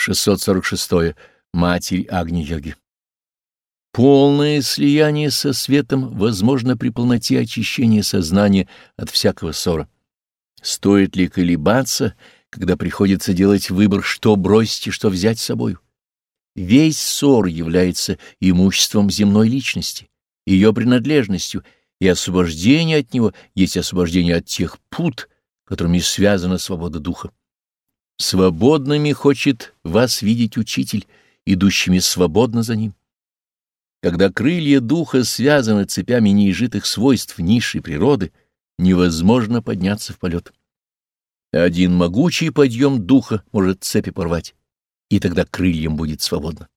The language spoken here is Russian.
646. Матерь Агни-йоги. Полное слияние со светом возможно при полноте очищения сознания от всякого ссора. Стоит ли колебаться, когда приходится делать выбор, что бросить и что взять с собой? Весь ссор является имуществом земной личности, ее принадлежностью, и освобождение от него есть освобождение от тех пут, которыми связана свобода духа. Свободными хочет вас видеть учитель, идущими свободно за ним. Когда крылья духа связаны цепями неизжитых свойств низшей природы, невозможно подняться в полет. Один могучий подъем духа может цепи порвать, и тогда крыльям будет свободно.